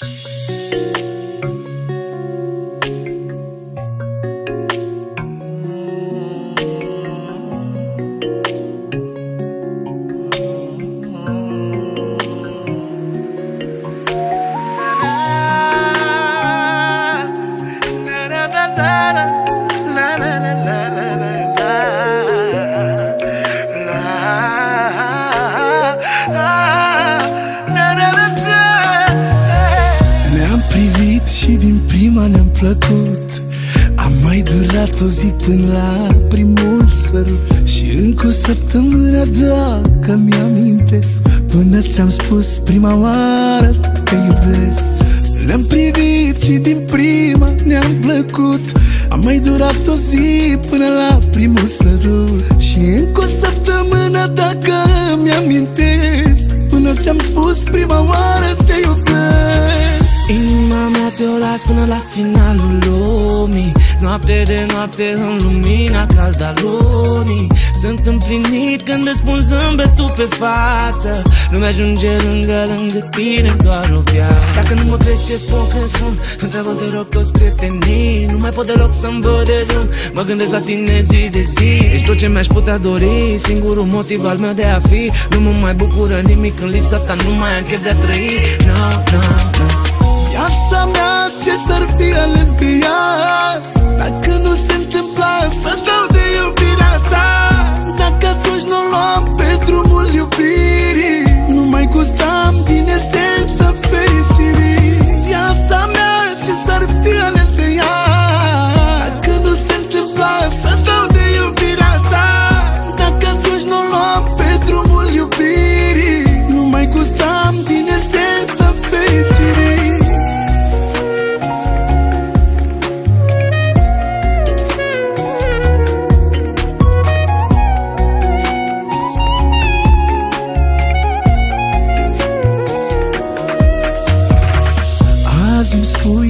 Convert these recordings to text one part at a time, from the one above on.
Ne-am Până ți-am spus prima oară că iubesc. Ne-am privit și din prima ne-am plăcut. Am mai durat o zi până la primul sărut. Și încă o săptămână dacă mi-amintesc. Până ți-am spus prima oară te iubesc. Inima mea ți-o las până la finalul lumii Noapte de noapte în lumina caldă a lunii Sunt împlinit când îți spun zâmbetul pe față. Nu mi-ajunge lângă, lângă tine doar o viață. Dacă nu mă crezi ce spun când spun? Întreabă te rog toți prietenii. Nu mai pot deloc să-mi văd de drum. Mă gândesc la tine zi de zi. Ești tot ce mi-aș putea dori. Singurul motiv al meu de a fi. Nu mă mai bucură nimic în lipsa ta Nu mai am chef de a trăi. No, no, no Viața mea ce s-ar fi ales de ea? Dacă nu se întâmpla să dau de iubirea ta. Dacă atunci nu luam pe drumul iubirii Nu mai gustam din esență fericirii. Viața mea ce s-ar fi ales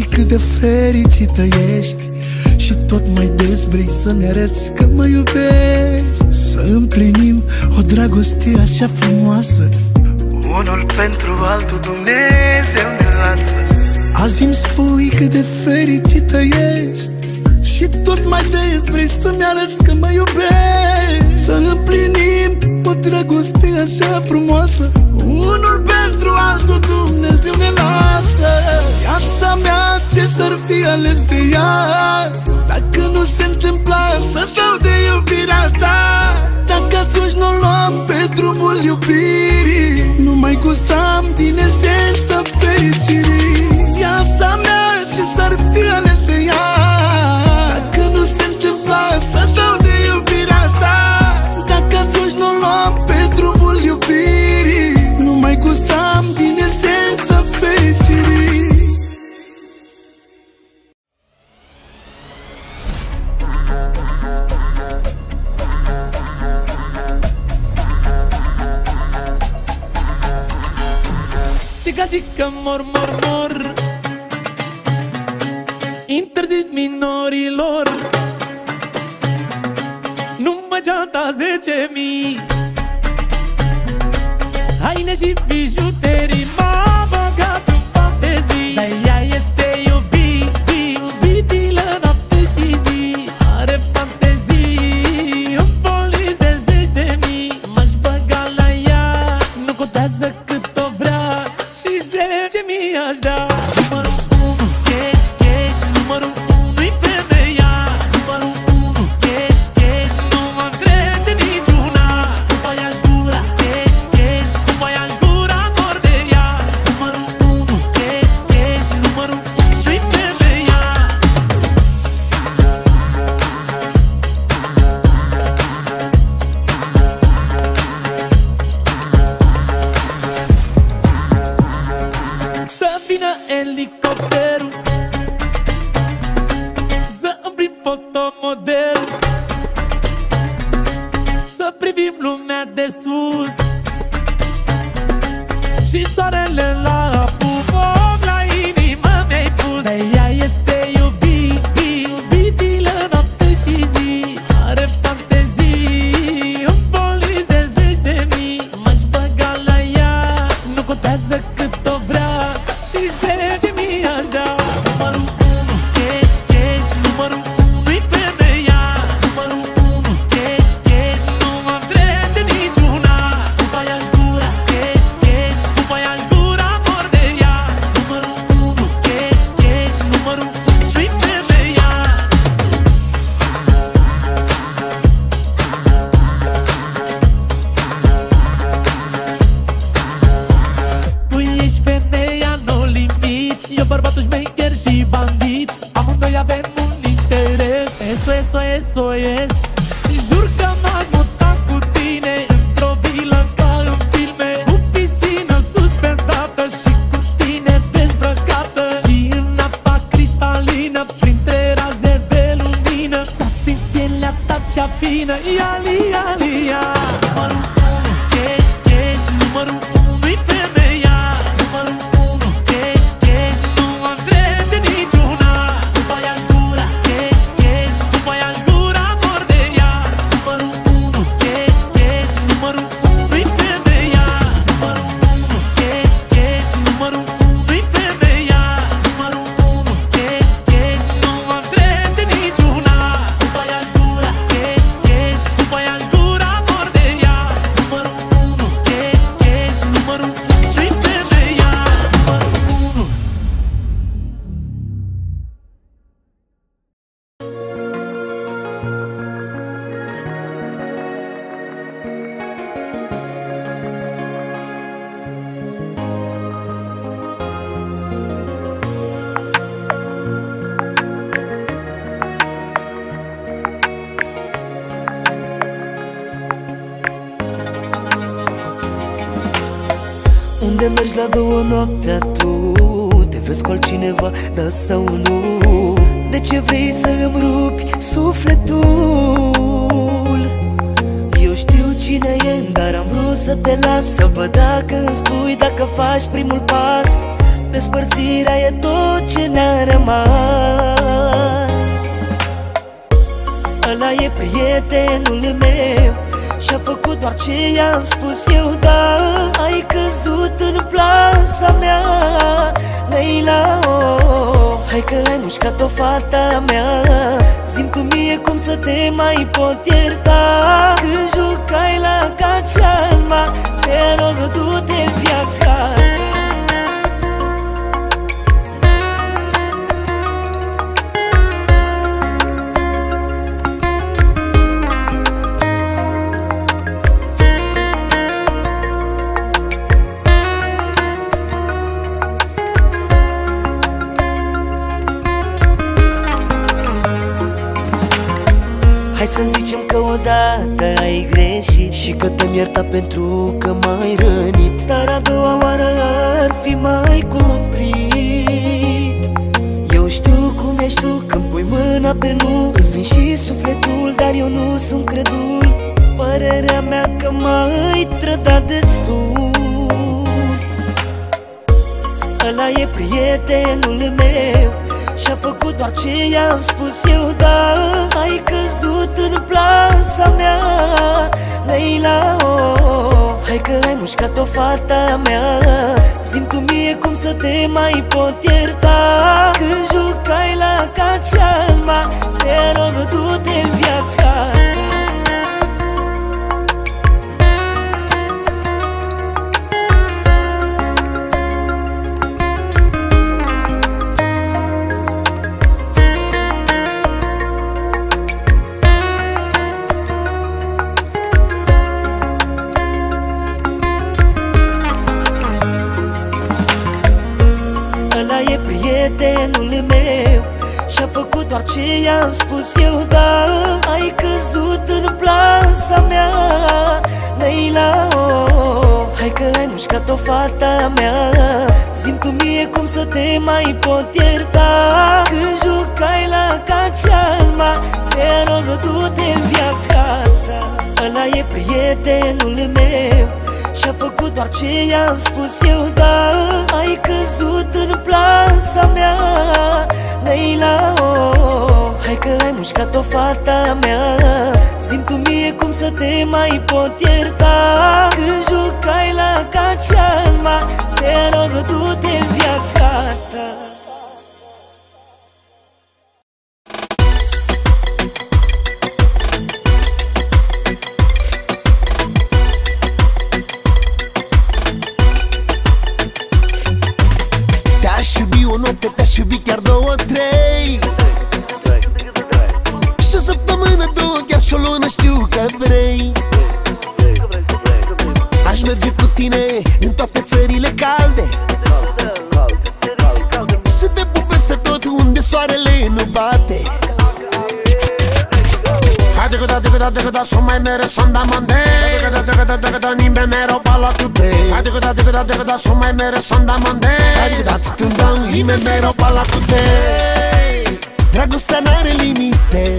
îmi spui cât de fericită ești Și tot mai des vrei să-mi arăți că mă iubești. Să împlinim o dragoste așa frumoasă. Unul pentru altul Dumnezeu ne lasă. Azi îmi spui cât de fericită ești Și tot mai des vrei să-mi arăți că mă iubești. Să împlinim o dragoste așa frumoasă. Unul pentru altul Dumnezeu ne lasă. Viața mea ce s-ar fi ales de ea? Dacă nu se întâmpla să dau de iubirea ta. Dacă atunci nu luam pe drumul iubirii Nu mai gustam din esență fericirii desço So es. Unde mergi la două noaptea tu? Te vezi cu altcineva, da sau nu? De ce vrei să îmi rupi sufletul? Eu știu cine e, dar am vrut să te las Să văd dacă îmi spui, dacă faci primul pas Despărțirea e tot ce ne-a rămas Ăla e prietenul meu Și-a făcut doar ce i-am spus eu Da, ai căzut în plasa mea Leila, oh, hai că ai mușcat-o fata mea. Zim tu mie cum să te mai pot ierta. Când jucai la cacealma Te rog, du-te în viața Hai să zicem că odată ai greșit Și că te-am iertat pentru că m-ai rănit. Dar a doua oară ar fi mai cumplit. Eu știu cum ești tu când pui mâna pe nu. Îți vin și sufletul, dar eu nu sunt credul. Părerea mea că m-ai trădat destul. Ăla e prietenul meu Și-a făcut doar ce i-am spus eu Da, ai căzut în plasa mea Leila, oh, hai că ai mușcat-o fata mea. Zim tu mie cum să te mai pot ierta. Când jucai la cacealma Te rog, du-te în viața prietenul meu. Și-a făcut doar ce i-am spus eu Da, ai căzut în plasa mea Leila, oh, Hai că ai mușcat-o fata mea. Zim tu mie cum să te mai pot ierta. Când jucai la cacealma Te rog, du-te în viața ta. Ăla e prietenul meu și-a făcut doar ce i-am spus eu, da? Ai căzut în plasa mea, Leila, oh. Hai că ai mușcat-o fata mea. Zim tu mie cum să te mai pot ierta. Când jucai la cacealma Te rog, du-te în viața ta da dega da dega da mai mere sonda mande. Dega da dega da dega da nimbe mero pala tutte Dega da dega da dega da mai mere sonda mande. Dega da tutundam nimbe mero pala tutte Dragostea n-are limite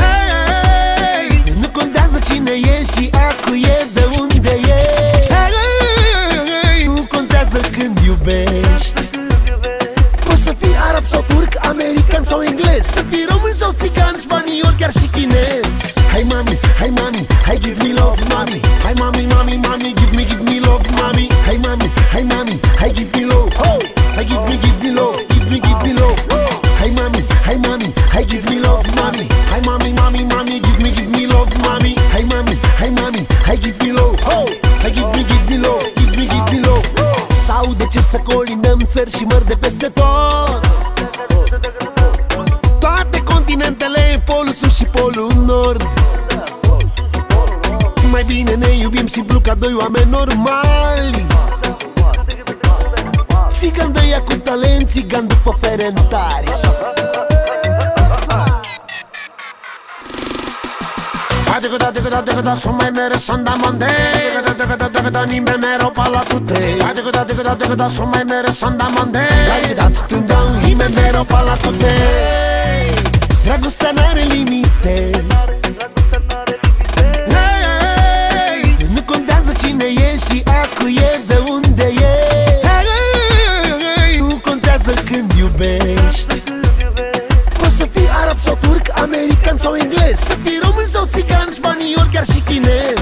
hey, Nu contează cine e și acu e de unde e hey, Nu contează când iubești Poți să fii arab sau turc, american sau englez Să fii român sau țigan, spaniol, chiar și chinez Hai mami, hai mami, hai give me love mami Hai mami, mami, mami, give me, give me love mami Hai mami, hai mami, hai give me love oh! Hai give me, give me love, give me, give me love oh! Hai mami, hai mami, hai give me love mami Hai mami, mami, mami, give me, give me love mami Hai mami, hai mami, hai give me love oh! Hai give me, give me love, give me, give me love Sau de ce să colindăm țări și mări de peste tot nord Mai bine ne iubim simplu ca doi oameni normali Țigan de ea cu talent, țigan după ferentari Dică da, dică da, dică da, sunt mai mere sunt da mande Dică da, dică da, dică da, nimbe mero pala tute Dică da, dică da, dică da, sunt mai mere sunt da mande Dică da, tutunda, nimbe mero pala tute Dragostea n-are limite. Hey, Nu contează cine e și acu e de unde e. Hey, Nu contează când iubești. Poți să fii arab sau turc, american sau englez Să fii român sau țigan, spaniol, chiar și chinez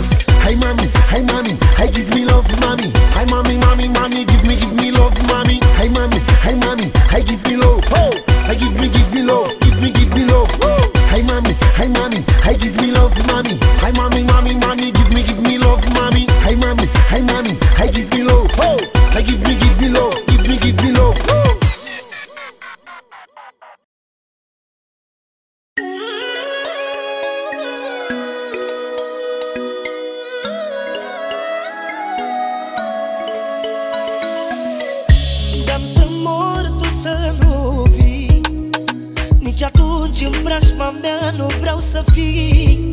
Nici atunci în preajma mea nu vreau să fii.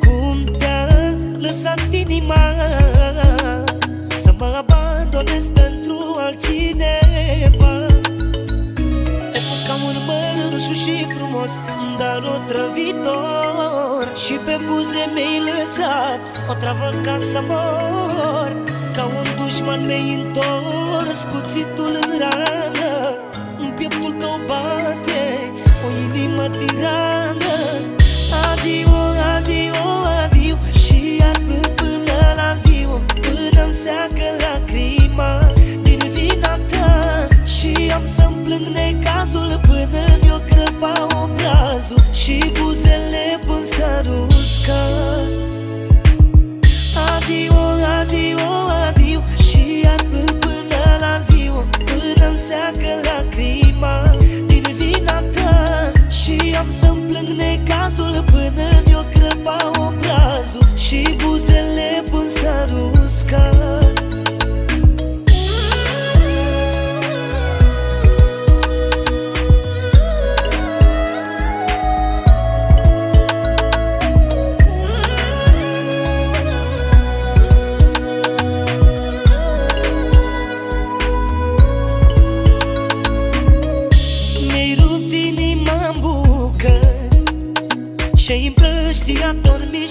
Cum te-a lăsat inima? Să mă abandonez pentru altcineva. Ai fost ca un măr roșu și frumos Dar otrăvitor. Și pe buze mi-ai lăsat O travă ca să mor. Ca un dușman mi-ai întors Cuțitul în rană În pieptul tău bate O inimă tirană. Adio, adio, adio Și iarb până la ziua Până-mi seacă lacrima Din vina ta. Și am să-mi plâng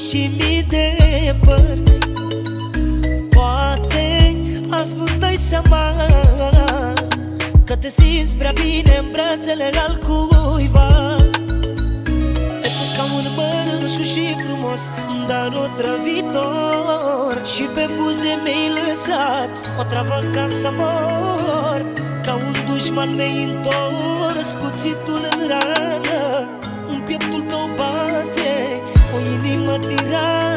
și mii de părți. Poate azi nu-ți dai seama Că te simți prea bine în brațele al cuiva Te pus ca un măr și frumos Dar otrăvitor. Și pe buze mi-ai lăsat O travă ca să mor. Ca un dușman mi-ai întors Cuțitul în rană În pieptul honestidad.